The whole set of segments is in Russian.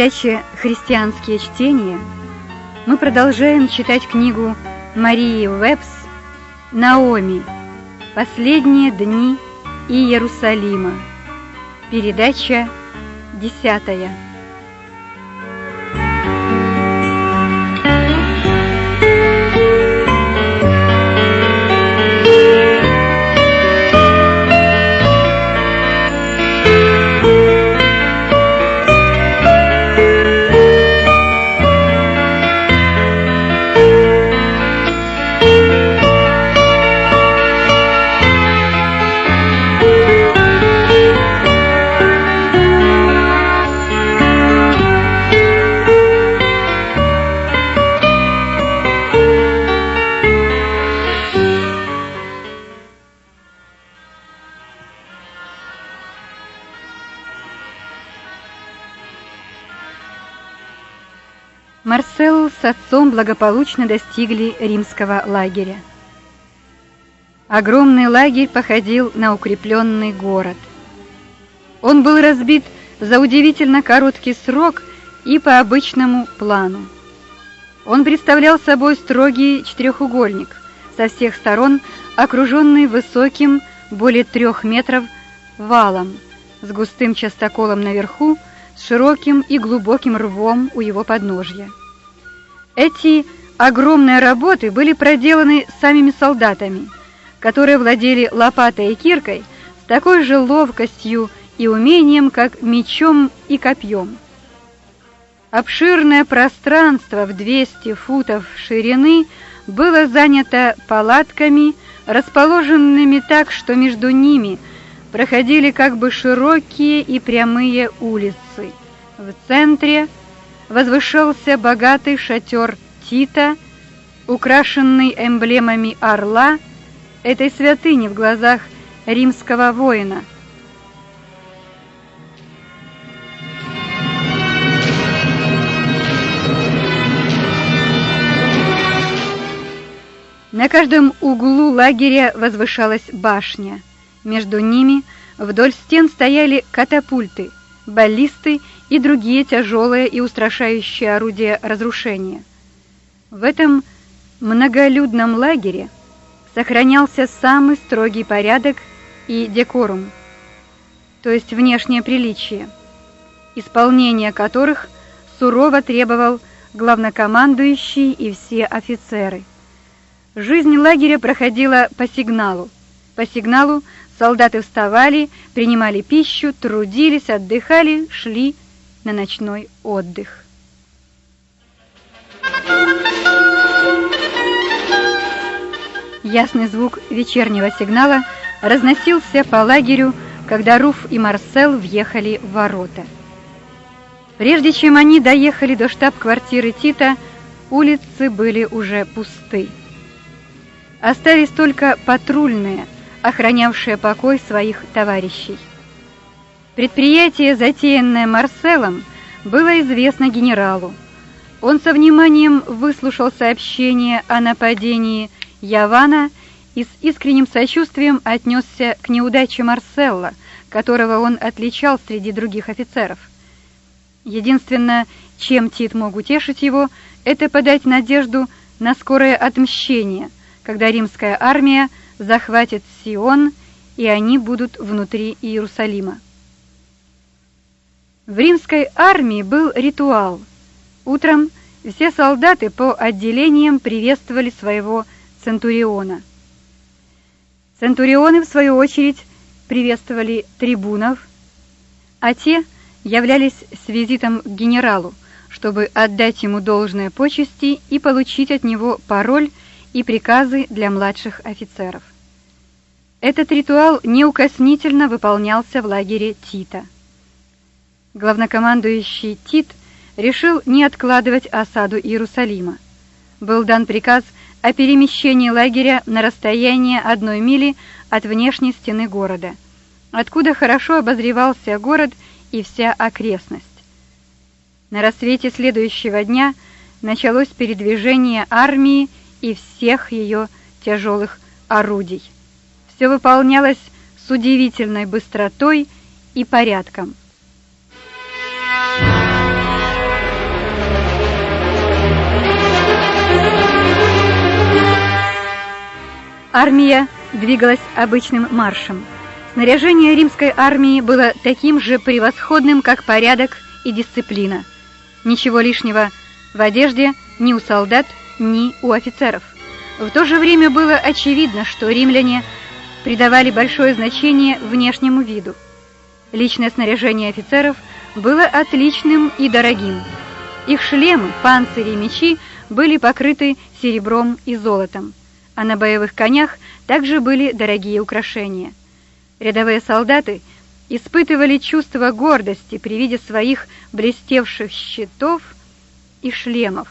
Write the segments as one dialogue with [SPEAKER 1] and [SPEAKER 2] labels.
[SPEAKER 1] передаче «Христианские чтения» мы продолжаем читать книгу Марии Уэбс «Наоми. Последние дни Иерусалима». Передача десятая. Марсел с отцом благополучно достигли римского лагеря. Огромный лагерь походил на укрепленный город. Он был разбит за удивительно короткий срок и по обычному плану. Он представлял собой строгий четырехугольник, со всех сторон окруженный высоким, более трех метров, валом, с густым частоколом наверху, широким и глубоким рвом у его подножья. Эти огромные работы были проделаны самими солдатами, которые владели лопатой и киркой с такой же ловкостью и умением, как мечом и копьем. Обширное пространство в 200 футов ширины было занято палатками, расположенными так, что между ними проходили как бы широкие и прямые улицы. В центре – возвышался богатый шатер Тита, украшенный эмблемами орла, этой святыни в глазах римского воина. На каждом углу лагеря возвышалась башня. Между ними вдоль стен стояли катапульты, баллисты и другие тяжелые и устрашающие орудия разрушения. В этом многолюдном лагере сохранялся самый строгий порядок и декорум, то есть внешнее приличие, исполнение которых сурово требовал главнокомандующий и все офицеры. Жизнь лагеря проходила по сигналу. По сигналу солдаты вставали, принимали пищу, трудились, отдыхали, шли на ночной отдых. Ясный звук вечернего сигнала разносился по лагерю, когда Руф и Марсел въехали в ворота. Прежде чем они доехали до штаб-квартиры Тита, улицы были уже пусты. Остались только патрульные, охранявшие покой своих товарищей. Предприятие, затеянное Марселом, было известно генералу. Он со вниманием выслушал сообщение о нападении Явана и с искренним сочувствием отнесся к неудаче Марселла, которого он отличал среди других офицеров. Единственное, чем Тит мог утешить его, это подать надежду на скорое отмщение, когда римская армия захватит Сион, и они будут внутри Иерусалима. В римской армии был ритуал. Утром все солдаты по отделениям приветствовали своего центуриона. Центурионы, в свою очередь, приветствовали трибунов, а те являлись с визитом к генералу, чтобы отдать ему должные почести и получить от него пароль и приказы для младших офицеров. Этот ритуал неукоснительно выполнялся в лагере Тита главнокомандующий Тит решил не откладывать осаду Иерусалима. Был дан приказ о перемещении лагеря на расстояние одной мили от внешней стены города, откуда хорошо обозревался город и вся окрестность. На рассвете следующего дня началось передвижение армии и всех ее тяжелых орудий. Все выполнялось с удивительной быстротой и порядком. Армия двигалась обычным маршем. Снаряжение римской армии было таким же превосходным, как порядок и дисциплина. Ничего лишнего в одежде ни у солдат, ни у офицеров. В то же время было очевидно, что римляне придавали большое значение внешнему виду. Личное снаряжение офицеров было отличным и дорогим. Их шлемы, панцири и мечи были покрыты серебром и золотом, а на боевых конях также были дорогие украшения. Рядовые солдаты испытывали чувство гордости при виде своих блестевших щитов и шлемов.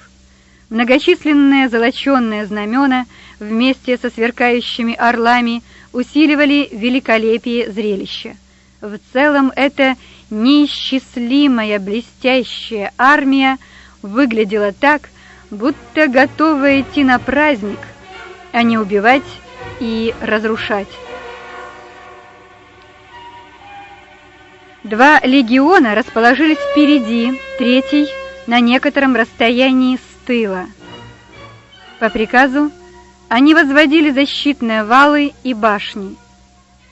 [SPEAKER 1] Многочисленные золоченные знамена вместе со сверкающими орлами усиливали великолепие зрелища. В целом эта неисчислимая блестящая армия выглядела так, будто готова идти на праздник, а не убивать и разрушать. Два легиона расположились впереди, третий на некотором расстоянии с тыла. По приказу они возводили защитные валы и башни.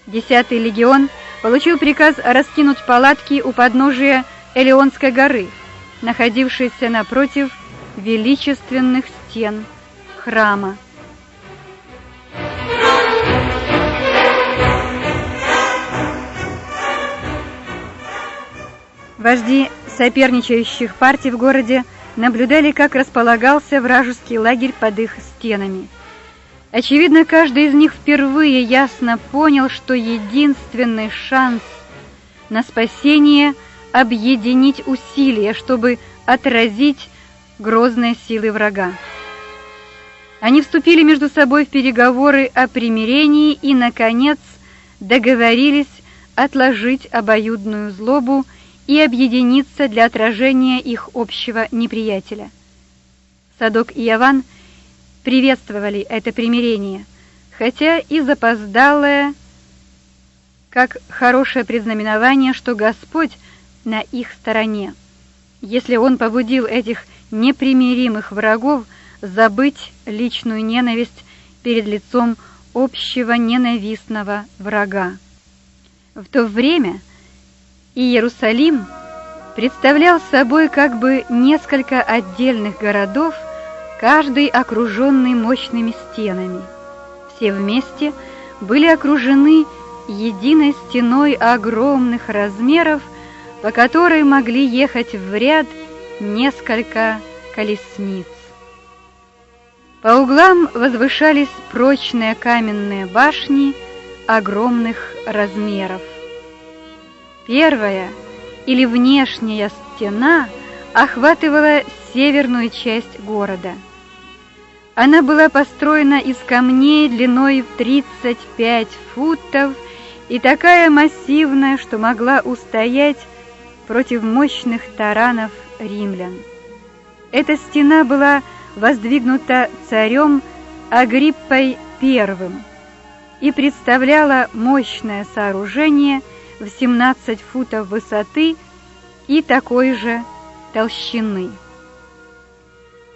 [SPEAKER 1] Десятый легион получил приказ раскинуть палатки у подножия Элеонской горы, находившейся напротив величественных стен храма. Вожди соперничающих партий в городе наблюдали, как располагался вражеский лагерь под их стенами. Очевидно, каждый из них впервые ясно понял, что единственный шанс на спасение объединить усилия, чтобы отразить грозные силы врага. Они вступили между собой в переговоры о примирении и наконец договорились отложить обоюдную злобу и объединиться для отражения их общего неприятеля. Садок и Яван приветствовали это примирение, хотя и запоздалое, как хорошее предзнаменование, что Господь на их стороне. Если он побудил этих непримиримых врагов забыть личную ненависть перед лицом общего ненавистного врага. В то время Иерусалим представлял собой как бы несколько отдельных городов, каждый окруженный мощными стенами. Все вместе были окружены единой стеной огромных размеров, по которой могли ехать в ряд несколько колесниц. По углам возвышались прочные каменные башни огромных размеров. Первая или внешняя стена охватывала северную часть города. Она была построена из камней длиной в 35 футов и такая массивная, что могла устоять против мощных таранов римлян. Эта стена была воздвигнута царем Агриппой I и представляла мощное сооружение – в 17 футов высоты и такой же толщины.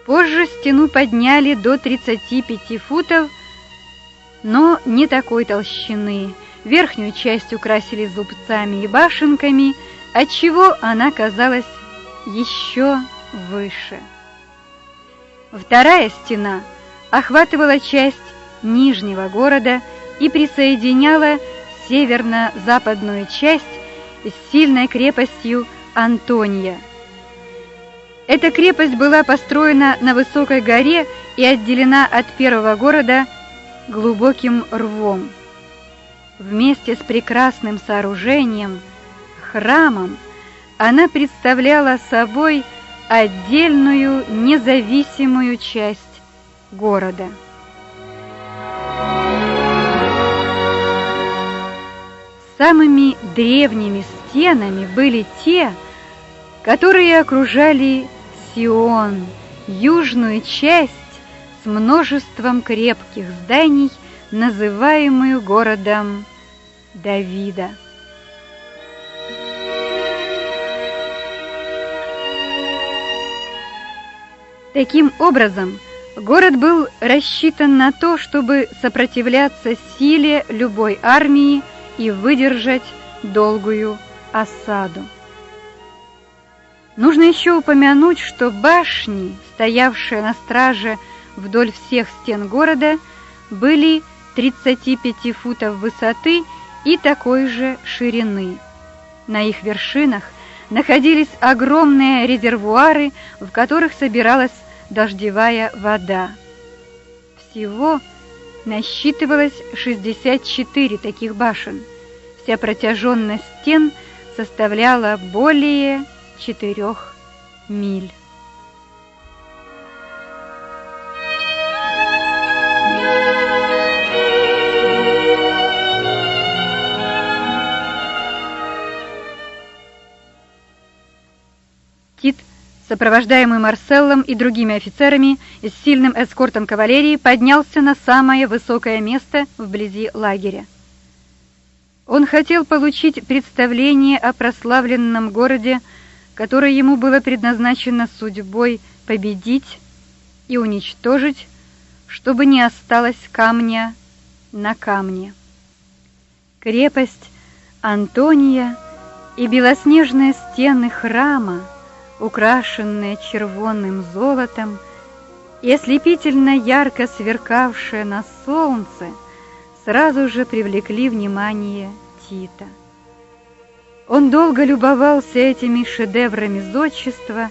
[SPEAKER 1] Позже стену подняли до 35 футов, но не такой толщины. Верхнюю часть украсили зубцами и башенками, отчего она казалась еще выше. Вторая стена охватывала часть нижнего города и присоединяла северно-западную часть с сильной крепостью Антония. Эта крепость была построена на высокой горе и отделена от первого города глубоким рвом. Вместе с прекрасным сооружением, храмом, она представляла собой отдельную независимую часть города. Самыми древними стенами были те, которые окружали Сион, южную часть с множеством крепких зданий, называемую городом Давида. Таким образом, Город был рассчитан на то, чтобы сопротивляться силе любой армии и выдержать долгую осаду. Нужно еще упомянуть, что башни, стоявшие на страже вдоль всех стен города, были 35 футов высоты и такой же ширины. На их вершинах находились огромные резервуары, в которых собиралась дождевая вода. Всего насчитывалось 64 таких башен. Вся протяженность стен составляла более четырех миль. Тит, сопровождаемый Марселлом и другими офицерами и с сильным эскортом кавалерии, поднялся на самое высокое место вблизи лагеря. Он хотел получить представление о прославленном городе которое ему было предназначено судьбой победить и уничтожить, чтобы не осталось камня на камне. Крепость Антония и белоснежные стены храма, украшенные червонным золотом и ослепительно ярко сверкавшие на солнце, сразу же привлекли внимание Тита. Он долго любовался этими шедеврами зодчества,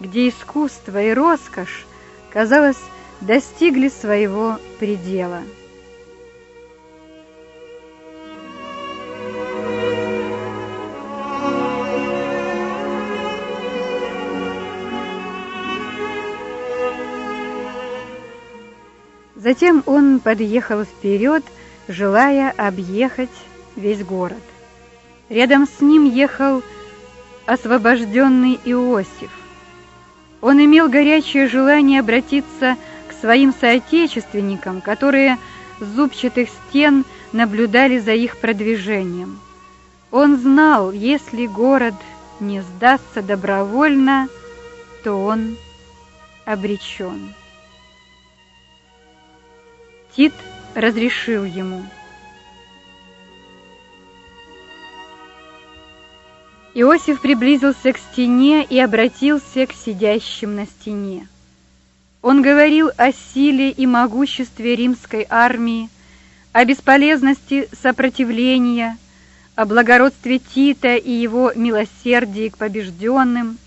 [SPEAKER 1] где искусство и роскошь, казалось, достигли своего предела. Затем он подъехал вперед, желая объехать весь город. Рядом с ним ехал освобожденный Иосиф. Он имел горячее желание обратиться к своим соотечественникам, которые с зубчатых стен наблюдали за их продвижением. Он знал, если город не сдастся добровольно, то он обречен. Тит разрешил ему – Иосиф приблизился к стене и обратился к сидящим на стене. Он говорил о силе и могуществе римской армии, о бесполезности сопротивления, о благородстве Тита и его милосердии к побежденным.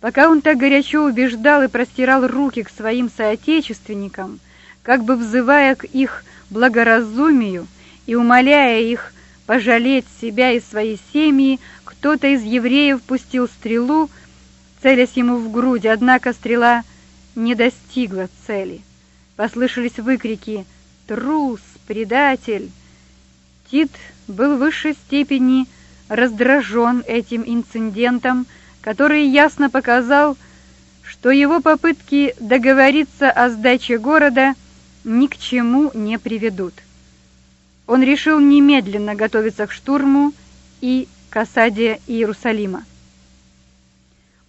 [SPEAKER 1] Пока он так горячо убеждал и простирал руки к своим соотечественникам, как бы взывая к их благоразумию и умоляя их пожалеть себя и свои семьи, кто-то из евреев пустил стрелу, целясь ему в грудь, однако стрела не достигла цели. Послышались выкрики «Трус! Предатель!». Тит был в высшей степени раздражен этим инцидентом, который ясно показал, что его попытки договориться о сдаче города ни к чему не приведут. Он решил немедленно готовиться к штурму и к осаде Иерусалима.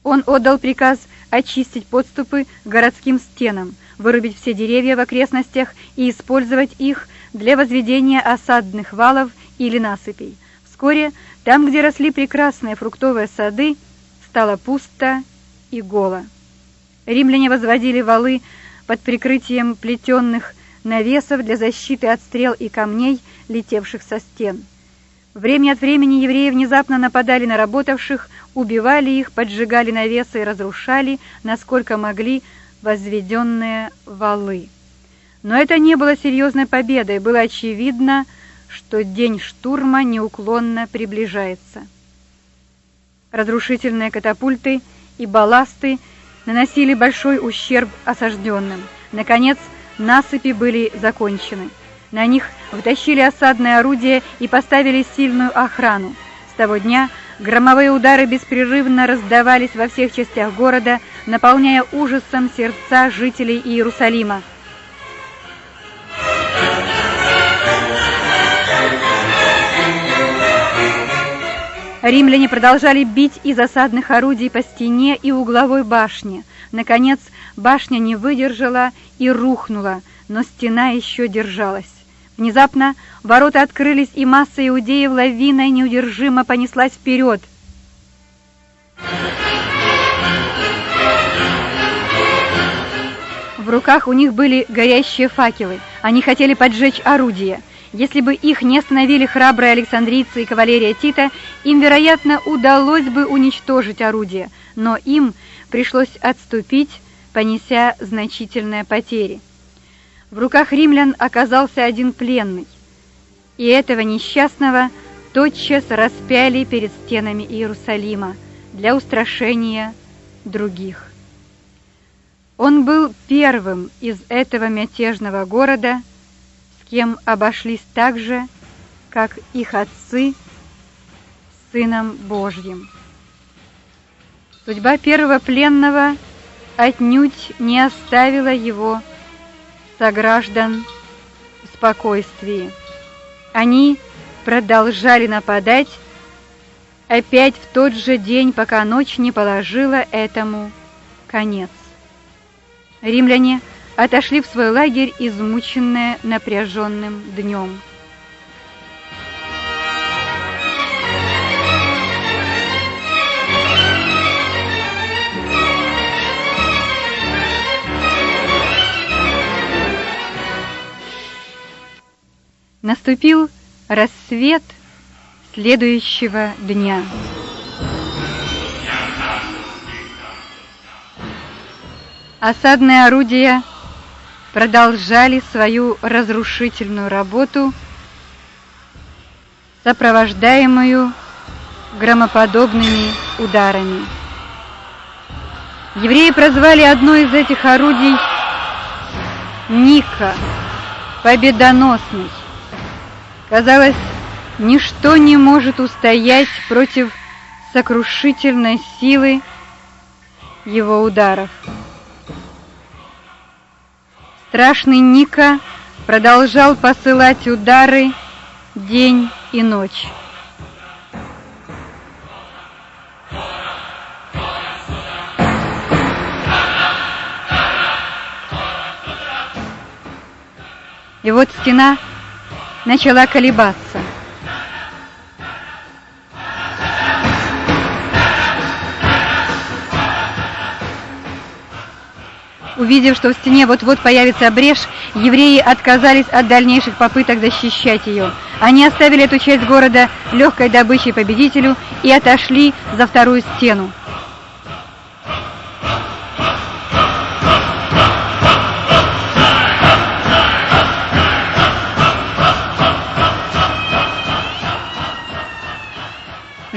[SPEAKER 1] Он отдал приказ очистить подступы городским стенам, вырубить все деревья в окрестностях и использовать их для возведения осадных валов или насыпей. Вскоре там, где росли прекрасные фруктовые сады, стало пусто и голо. Римляне возводили валы под прикрытием плетенных навесов для защиты от стрел и камней, летевших со стен. Время от времени евреи внезапно нападали на работавших, убивали их, поджигали навесы и разрушали, насколько могли, возведенные валы. Но это не было серьезной победой, было очевидно, что день штурма неуклонно приближается. Разрушительные катапульты и балласты наносили большой ущерб осажденным. Наконец, Насыпи были закончены. На них втащили осадное орудие и поставили сильную охрану. С того дня громовые удары беспрерывно раздавались во всех частях города, наполняя ужасом сердца жителей Иерусалима. Римляне продолжали бить из осадных орудий по стене и угловой башне. Наконец, башня не выдержала и рухнула, но стена еще держалась. Внезапно ворота открылись, и масса иудеев лавиной неудержимо понеслась вперед. В руках у них были горящие факелы. Они хотели поджечь орудие. Если бы их не остановили храбрые Александрийцы и кавалерия Тита, им, вероятно, удалось бы уничтожить орудие, но им пришлось отступить, понеся значительные потери. В руках римлян оказался один пленный, и этого несчастного тотчас распяли перед стенами Иерусалима для устрашения других. Он был первым из этого мятежного города, кем обошлись так же, как их отцы с Сыном Божьим. Судьба первого пленного отнюдь не оставила его сограждан в спокойствии. Они продолжали нападать опять в тот же день, пока ночь не положила этому конец. Римляне отошли в свой лагерь, измученные напряженным днем. Наступил рассвет следующего дня. Осадные орудия продолжали свою разрушительную работу, сопровождаемую громоподобными ударами. Евреи прозвали одно из этих орудий Ника, победоносный. Казалось, ничто не может устоять против сокрушительной силы его ударов. Страшный Ника продолжал посылать удары день и ночь. И вот стена начала колебаться. Увидев, что в стене вот-вот появится брешь, евреи отказались от дальнейших попыток защищать ее. Они оставили эту часть города легкой добычей победителю и отошли за вторую стену.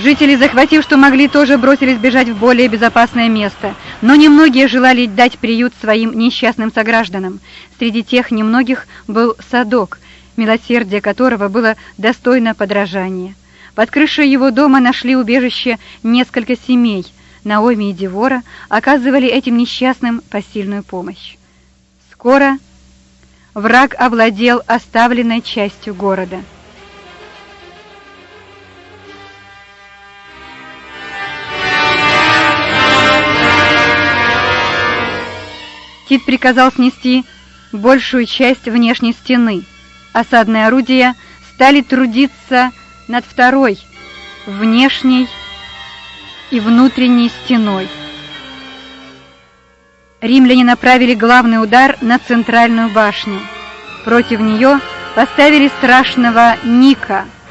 [SPEAKER 1] Жители, захватив, что могли, тоже бросились бежать в более безопасное место, но немногие желали дать приют своим несчастным согражданам. Среди тех немногих был Садок, милосердие которого было достойно подражания. Под крышей его дома нашли убежище несколько семей. Наоми и Девора оказывали этим несчастным посильную помощь. Скоро враг овладел оставленной частью города. Тит приказал снести большую часть внешней стены. Осадные орудия стали трудиться над второй, внешней и внутренней стеной. Римляне направили главный удар на центральную башню. Против нее поставили страшного Ника –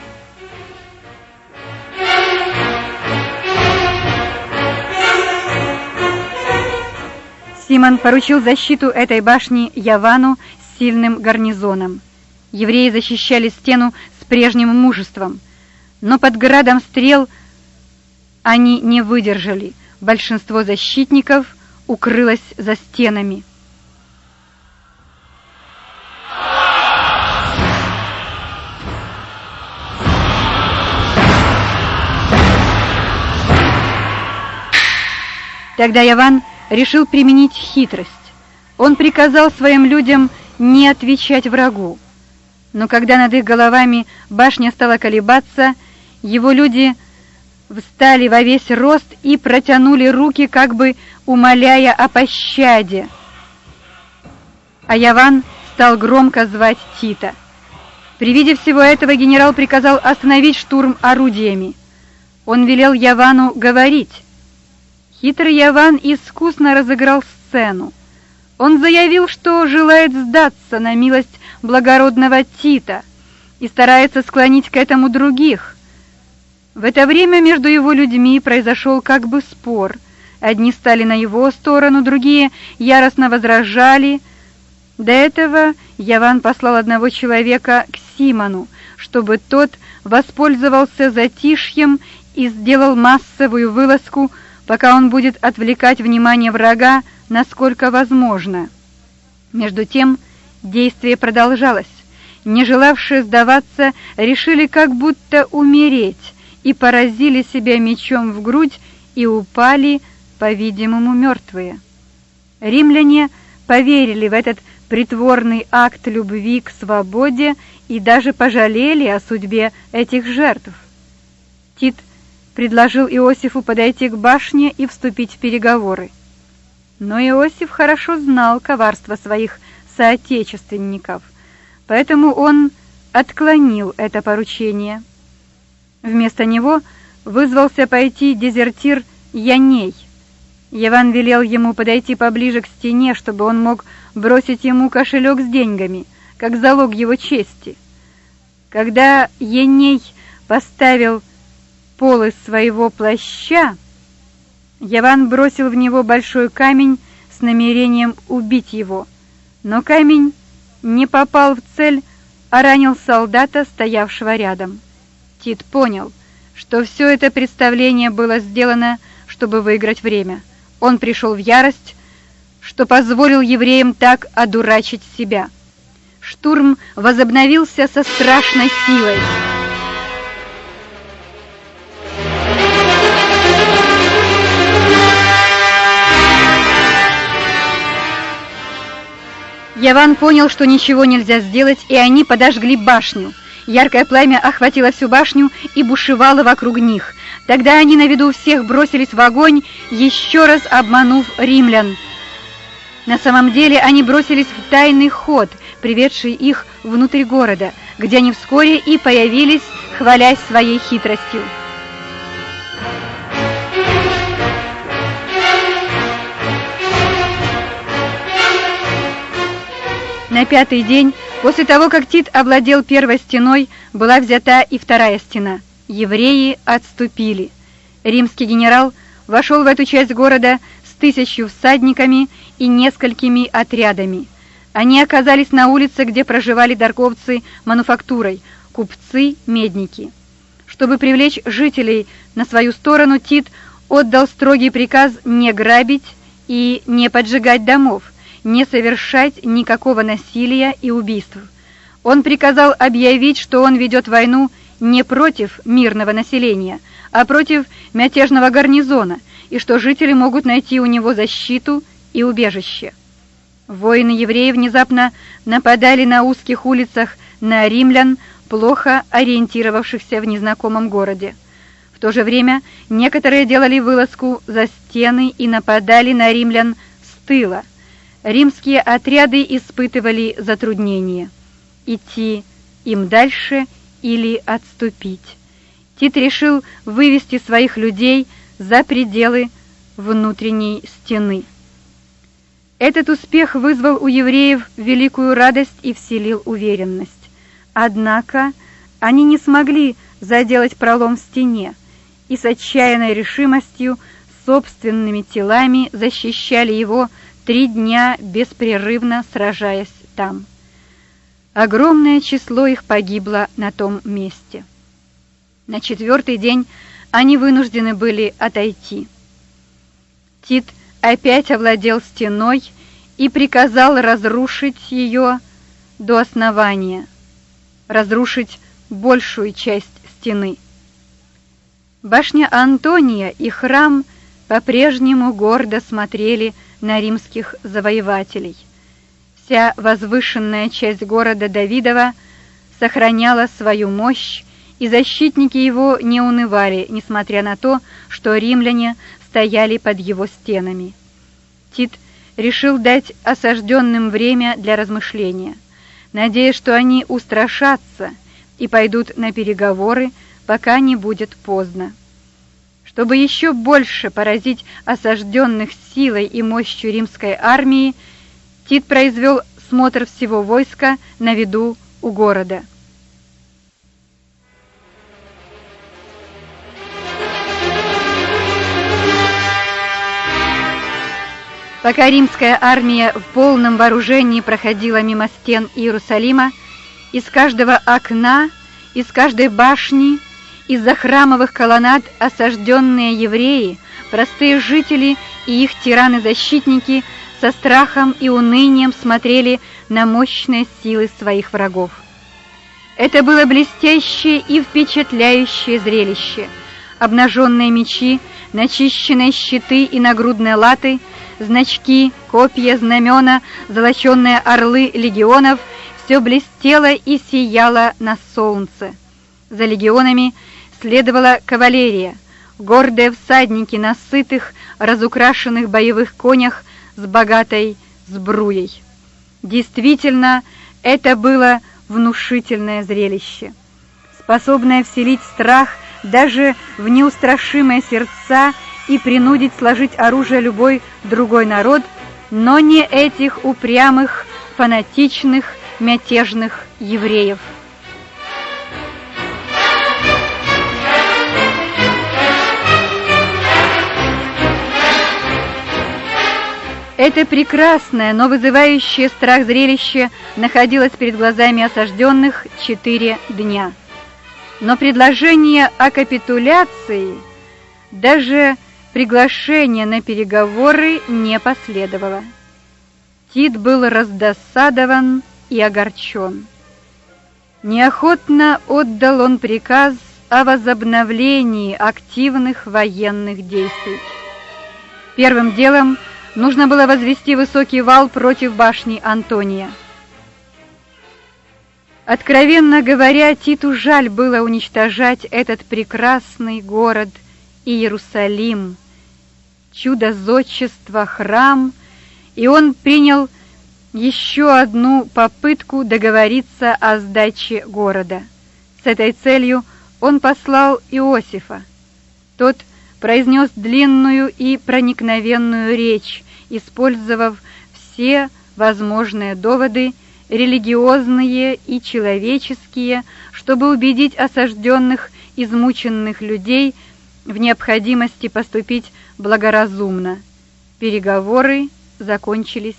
[SPEAKER 1] Симон поручил защиту этой башни Явану с сильным гарнизоном. Евреи защищали стену с прежним мужеством, но под градом стрел они не выдержали. Большинство защитников укрылось за стенами. Тогда Яван решил применить хитрость. Он приказал своим людям не отвечать врагу. Но когда над их головами башня стала колебаться, его люди встали во весь рост и протянули руки, как бы умоляя о пощаде. А Яван стал громко звать Тита. При виде всего этого генерал приказал остановить штурм орудиями. Он велел Явану говорить. Хитрый Яван искусно разыграл сцену. Он заявил, что желает сдаться на милость благородного Тита и старается склонить к этому других. В это время между его людьми произошел как бы спор. Одни стали на его сторону, другие яростно возражали. До этого Яван послал одного человека к Симону, чтобы тот воспользовался затишьем и сделал массовую вылазку, пока он будет отвлекать внимание врага насколько возможно. Между тем действие продолжалось. Не желавшие сдаваться, решили как будто умереть и поразили себя мечом в грудь и упали, по-видимому, мертвые. Римляне поверили в этот притворный акт любви к свободе и даже пожалели о судьбе этих жертв. Тит предложил Иосифу подойти к башне и вступить в переговоры. Но Иосиф хорошо знал коварство своих соотечественников, поэтому он отклонил это поручение. Вместо него вызвался пойти дезертир Яней. Иван велел ему подойти поближе к стене, чтобы он мог бросить ему кошелек с деньгами, как залог его чести. Когда Яней поставил полы своего плаща, Яван бросил в него большой камень с намерением убить его, но камень не попал в цель, а ранил солдата, стоявшего рядом. Тит понял, что все это представление было сделано, чтобы выиграть время. Он пришел в ярость, что позволил евреям так одурачить себя. Штурм возобновился со страшной силой. Яван понял, что ничего нельзя сделать, и они подожгли башню. Яркое пламя охватило всю башню и бушевало вокруг них. Тогда они на виду всех бросились в огонь, еще раз обманув римлян. На самом деле они бросились в тайный ход, приведший их внутрь города, где они вскоре и появились, хвалясь своей хитростью. На пятый день, после того, как Тит овладел первой стеной, была взята и вторая стена. Евреи отступили. Римский генерал вошел в эту часть города с тысячью всадниками и несколькими отрядами. Они оказались на улице, где проживали торговцы мануфактурой, купцы, медники. Чтобы привлечь жителей на свою сторону, Тит отдал строгий приказ не грабить и не поджигать домов, не совершать никакого насилия и убийств. Он приказал объявить, что он ведет войну не против мирного населения, а против мятежного гарнизона, и что жители могут найти у него защиту и убежище. Воины евреев внезапно нападали на узких улицах на римлян, плохо ориентировавшихся в незнакомом городе. В то же время некоторые делали вылазку за стены и нападали на римлян с тыла – римские отряды испытывали затруднения идти им дальше или отступить. Тит решил вывести своих людей за пределы внутренней стены. Этот успех вызвал у евреев великую радость и вселил уверенность. Однако они не смогли заделать пролом в стене и с отчаянной решимостью собственными телами защищали его три дня беспрерывно сражаясь там. Огромное число их погибло на том месте. На четвертый день они вынуждены были отойти. Тит опять овладел стеной и приказал разрушить ее до основания, разрушить большую часть стены. Башня Антония и храм по-прежнему гордо смотрели на римских завоевателей. Вся возвышенная часть города Давидова сохраняла свою мощь и защитники его не унывали, несмотря на то, что римляне стояли под его стенами. Тит решил дать осажденным время для размышления, надеясь, что они устрашатся и пойдут на переговоры, пока не будет поздно. Чтобы еще больше поразить осажденных силой и мощью римской армии, Тит произвел смотр всего войска на виду у города. Пока римская армия в полном вооружении проходила мимо стен Иерусалима, из каждого окна, из каждой башни, из-за храмовых колоннад осажденные евреи, простые жители и их тираны-защитники со страхом и унынием смотрели на мощные силы своих врагов. Это было блестящее и впечатляющее зрелище. Обнаженные мечи, начищенные щиты и нагрудные латы — значки, копья, знамена, золоченные орлы легионов — все блестело и сияло на солнце. За легионами следовала кавалерия, гордые всадники на сытых, разукрашенных боевых конях с богатой сбруей. Действительно, это было внушительное зрелище, способное вселить страх даже в неустрашимые сердца и принудить сложить оружие любой другой народ, но не этих упрямых, фанатичных, мятежных евреев. Это прекрасное, но вызывающее страх зрелище находилось перед глазами осажденных четыре дня. Но предложение о капитуляции, даже Приглашение на переговоры не последовало. Тит был раздосадован и огорчен. Неохотно отдал он приказ о возобновлении активных военных действий. Первым делом нужно было возвести высокий вал против башни Антония. Откровенно говоря, Титу жаль было уничтожать этот прекрасный город Иерусалим, чудо зодчества, храм, и он принял еще одну попытку договориться о сдаче города. С этой целью он послал Иосифа. Тот произнес длинную и проникновенную речь, использовав все возможные доводы, религиозные и человеческие, чтобы убедить осажденных, измученных людей в необходимости поступить благоразумно. Переговоры закончились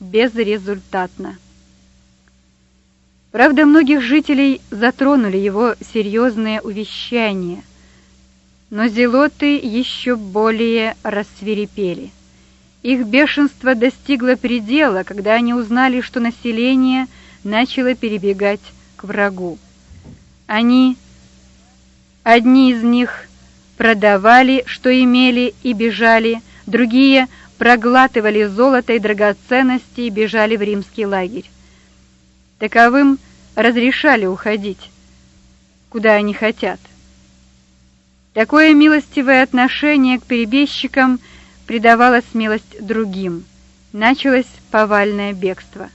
[SPEAKER 1] безрезультатно. Правда, многих жителей затронули его серьезные увещания, но зелоты еще более рассверепели. Их бешенство достигло предела, когда они узнали, что население начало перебегать к врагу. Они, одни из них продавали, что имели, и бежали, другие проглатывали золото и драгоценности и бежали в римский лагерь. Таковым разрешали уходить, куда они хотят. Такое милостивое отношение к перебежчикам придавало смелость другим. Началось повальное бегство.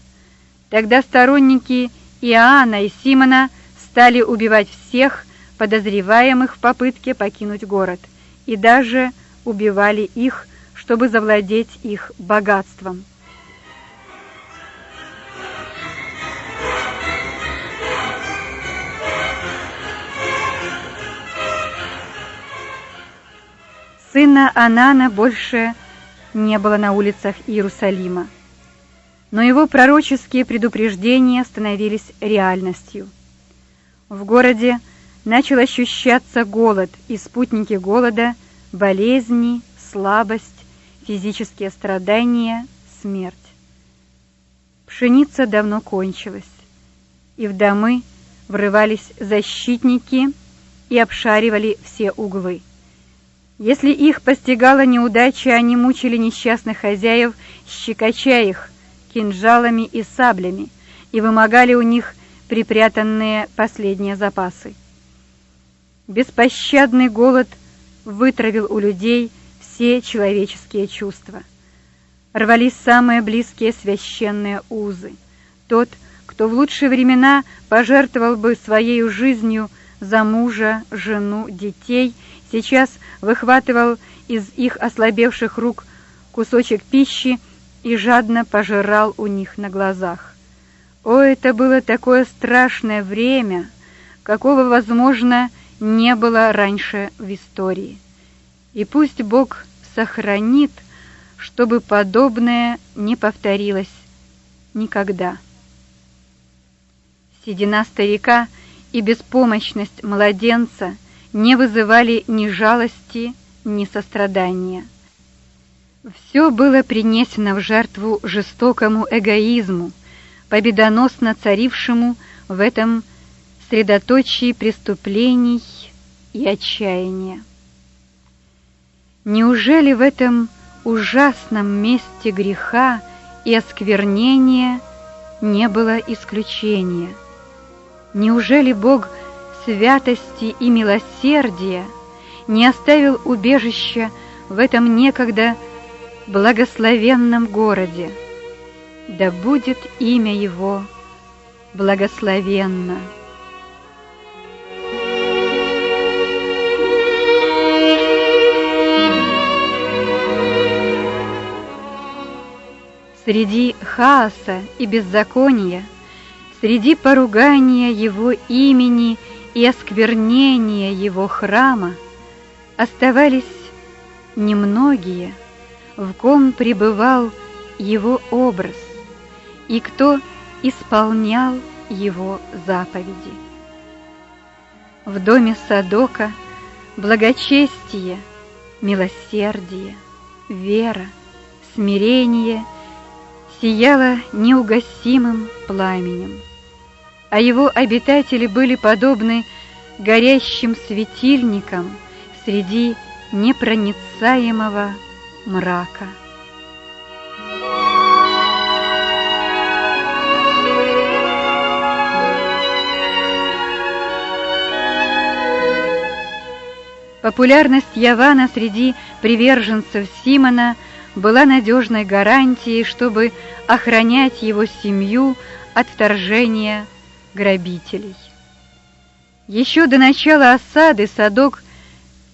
[SPEAKER 1] Тогда сторонники Иоанна и Симона стали убивать всех, подозреваемых в попытке покинуть город, и даже убивали их, чтобы завладеть их богатством. Сына Анана больше не было на улицах Иерусалима, но его пророческие предупреждения становились реальностью. В городе начал ощущаться голод и спутники голода, болезни, слабость, физические страдания, смерть. Пшеница давно кончилась, и в домы врывались защитники и обшаривали все углы. Если их постигала неудача, они мучили несчастных хозяев, щекоча их кинжалами и саблями и вымогали у них припрятанные последние запасы. Беспощадный голод вытравил у людей все человеческие чувства. Рвались самые близкие священные узы. Тот, кто в лучшие времена пожертвовал бы своей жизнью за мужа, жену, детей, сейчас выхватывал из их ослабевших рук кусочек пищи и жадно пожирал у них на глазах. О, это было такое страшное время, какого, возможно, не было раньше в истории. И пусть Бог сохранит, чтобы подобное не повторилось никогда. Седина старика и беспомощность младенца не вызывали ни жалости, ни сострадания. Все было принесено в жертву жестокому эгоизму, победоносно царившему в этом средоточии преступлений и отчаяния. Неужели в этом ужасном месте греха и осквернения не было исключения? Неужели Бог святости и милосердия не оставил убежища в этом некогда благословенном городе? Да будет имя Его благословенно. Среди хаоса и беззакония, среди поругания его имени и осквернения его храма оставались немногие, в ком пребывал его образ и кто исполнял его заповеди. В доме Садока благочестие, милосердие, вера, смирение — сияло неугасимым пламенем, а его обитатели были подобны горящим светильникам среди непроницаемого мрака. Популярность Явана среди приверженцев Симона – была надежной гарантией, чтобы охранять его семью от вторжения грабителей. Еще до начала осады Садок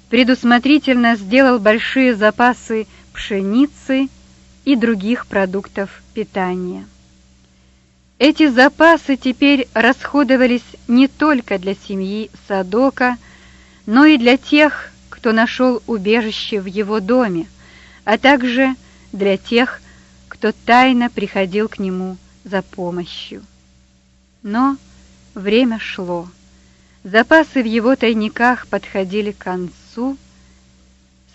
[SPEAKER 1] предусмотрительно сделал большие запасы пшеницы и других продуктов питания. Эти запасы теперь расходовались не только для семьи Садока, но и для тех, кто нашел убежище в его доме, а также для тех, кто тайно приходил к нему за помощью. Но время шло. Запасы в его тайниках подходили к концу.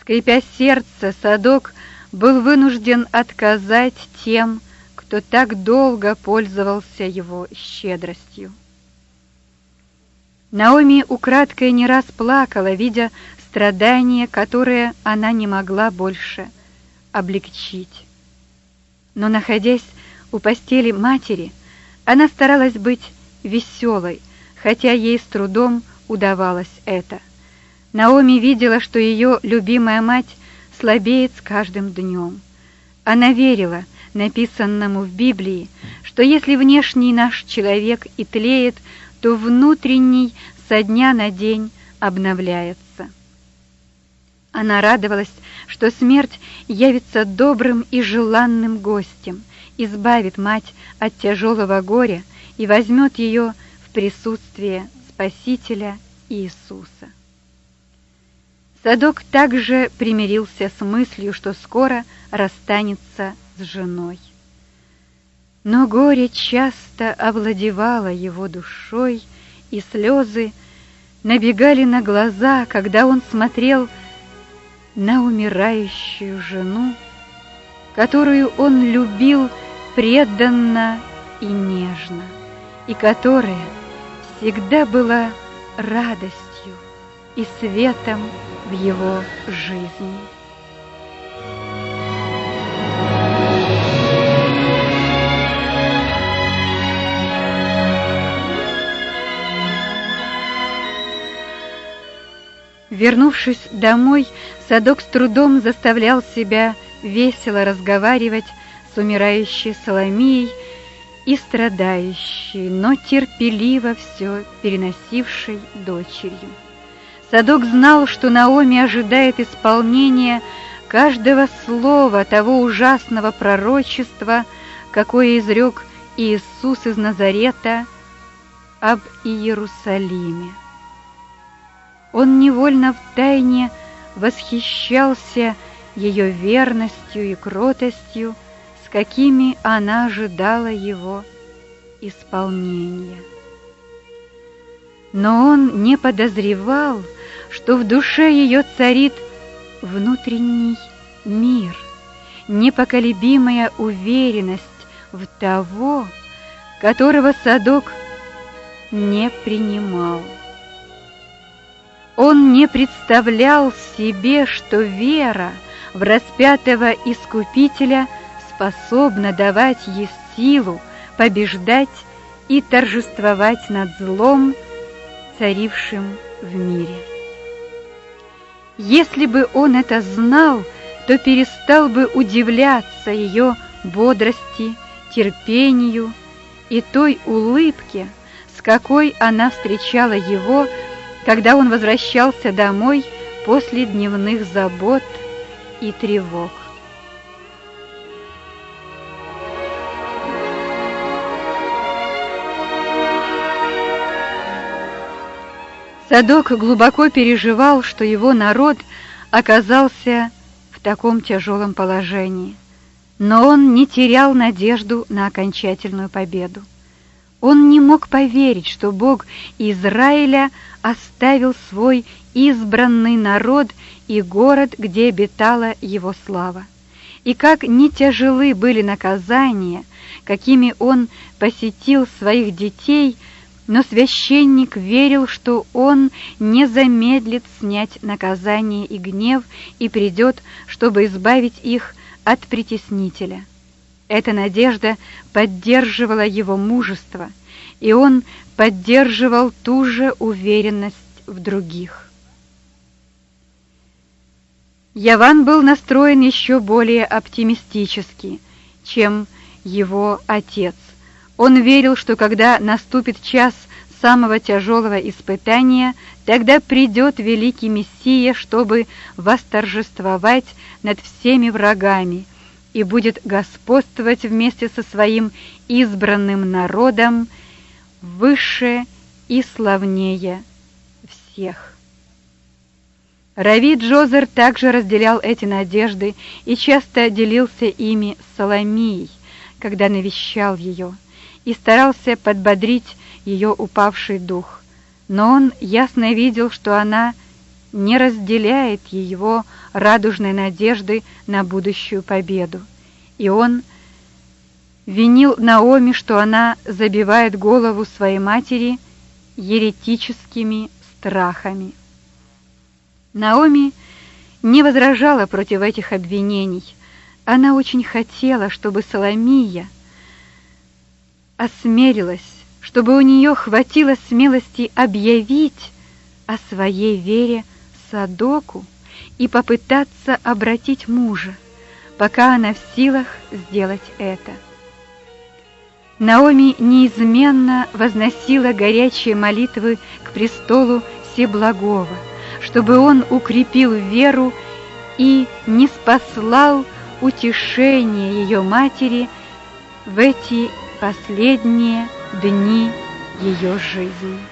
[SPEAKER 1] Скрипя сердце, Садок был вынужден отказать тем, кто так долго пользовался его щедростью. Наоми украдкой не раз плакала, видя страдания, которые она не могла больше облегчить. Но, находясь у постели матери, она старалась быть веселой, хотя ей с трудом удавалось это. Наоми видела, что ее любимая мать слабеет с каждым днем. Она верила написанному в Библии, что если внешний наш человек и тлеет, то внутренний со дня на день обновляется. Она радовалась, что смерть явится добрым и желанным гостем, избавит мать от тяжелого горя и возьмет ее в присутствие Спасителя Иисуса. Садок также примирился с мыслью, что скоро расстанется с женой. Но горе часто овладевало его душой, и слезы набегали на глаза, когда он смотрел на умирающую жену, которую он любил преданно и нежно, и которая всегда была радостью и светом в его жизни. Вернувшись домой, Садок с трудом заставлял себя весело разговаривать с умирающей Соломией и страдающей, но терпеливо все переносившей дочерью. Садок знал, что Наоми ожидает исполнения каждого слова того ужасного пророчества, какое изрек Иисус из Назарета об Иерусалиме. Он невольно втайне восхищался ее верностью и кротостью, с какими она ожидала его исполнения. Но он не подозревал, что в душе ее царит внутренний мир, непоколебимая уверенность в того, которого Садок не принимал. Он не представлял себе, что вера в распятого Искупителя способна давать ей силу побеждать и торжествовать над злом, царившим в мире. Если бы он это знал, то перестал бы удивляться ее бодрости, терпению и той улыбке, с какой она встречала его когда он возвращался домой после дневных забот и тревог. Садок глубоко переживал, что его народ оказался в таком тяжелом положении, но он не терял надежду на окончательную победу. Он не мог поверить, что Бог Израиля оставил свой избранный народ и город, где обитала его слава. И как не тяжелы были наказания, какими он посетил своих детей, но священник верил, что он не замедлит снять наказание и гнев и придет, чтобы избавить их от притеснителя. Эта надежда поддерживала его мужество, и он поддерживал ту же уверенность в других. Яван был настроен еще более оптимистически, чем его отец. Он верил, что когда наступит час самого тяжелого испытания, тогда придет великий Мессия, чтобы восторжествовать над всеми врагами – и будет господствовать вместе со своим избранным народом выше и славнее всех. Рави Джозер также разделял эти надежды и часто делился ими с Соломией, когда навещал ее, и старался подбодрить ее упавший дух. Но он ясно видел, что она не разделяет его радужной надежды на будущую победу. И он винил Наоми, что она забивает голову своей матери еретическими страхами. Наоми не возражала против этих обвинений. Она очень хотела, чтобы Соломия осмелилась, чтобы у нее хватило смелости объявить о своей вере Садоку и попытаться обратить мужа, пока она в силах сделать это. Наоми неизменно возносила горячие молитвы к престолу Всеблагого, чтобы он укрепил веру и не спаслал утешение ее матери в эти последние дни ее жизни.